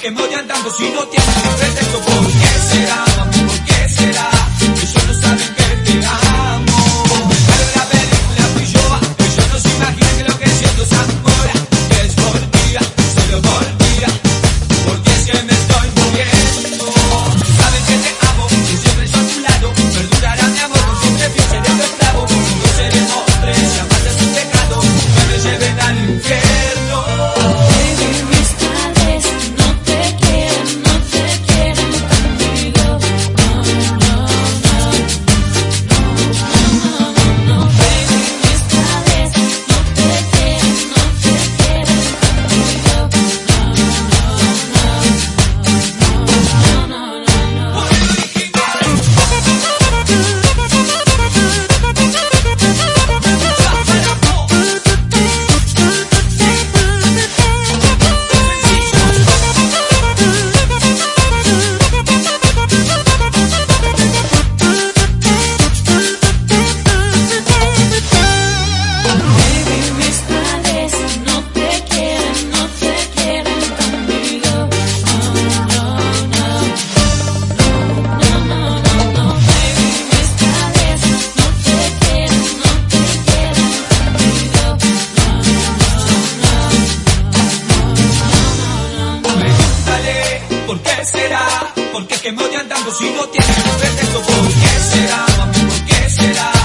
que me voy andando si no tienes un pretexto? ¿Por qué será? andando si no tienes que verte ¿Por qué será, mami? ¿Por qué será?